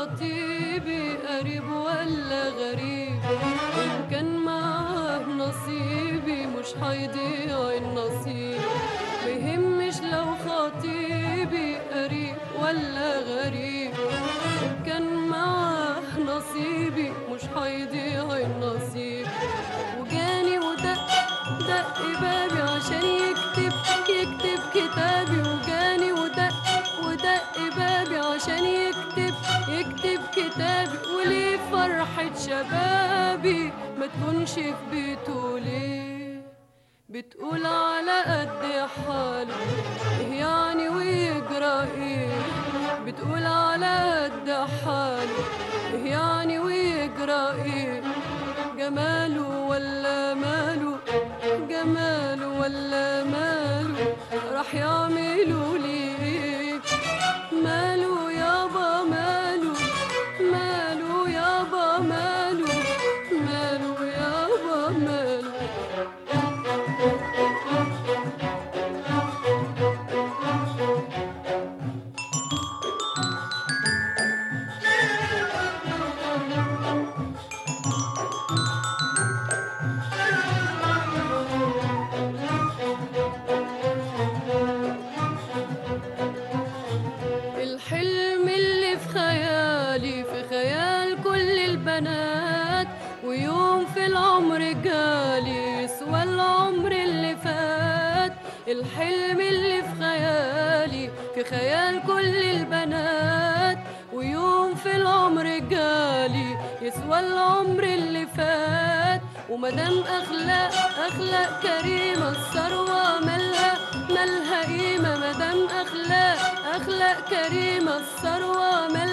خطيبي قريب ولا غريب؟ كان معاه نصيبي مش هيضيع النصيب. مهمش لو خطيبي قريب ولا غريب. فرحة شبابي ما تكونش في بيته ليه؟ بتقول على قد حاله إيه يعني ويجرى إيه بتقول على قد حاله إيه يعني ويجرى إيه جماله ولا ماله؟ جماله ولا ماله؟ راح يعملوا البنات ويوم في العمر جالي يسوى العمر اللي فات. الحلم اللي في خيالي في خيال كل البنات. ويوم في العمر جالي يسوى العمر اللي فات. ومدام أخلاق أخلاق كريمة الثروة مالها مالها قيمة. مدام أخلاق أخلاق كريمة الثروة قيمه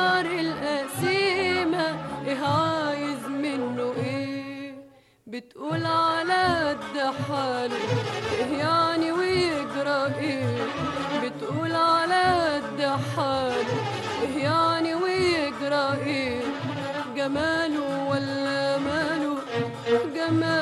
ومحضر القسيمه إيه عايز منه إيه؟ بتقول على قد حاله إيه يعني ويجرى إيه؟ بتقول على قد حاله إيه يعني ويجرى إيه؟ جماله ولا ماله؟ جماله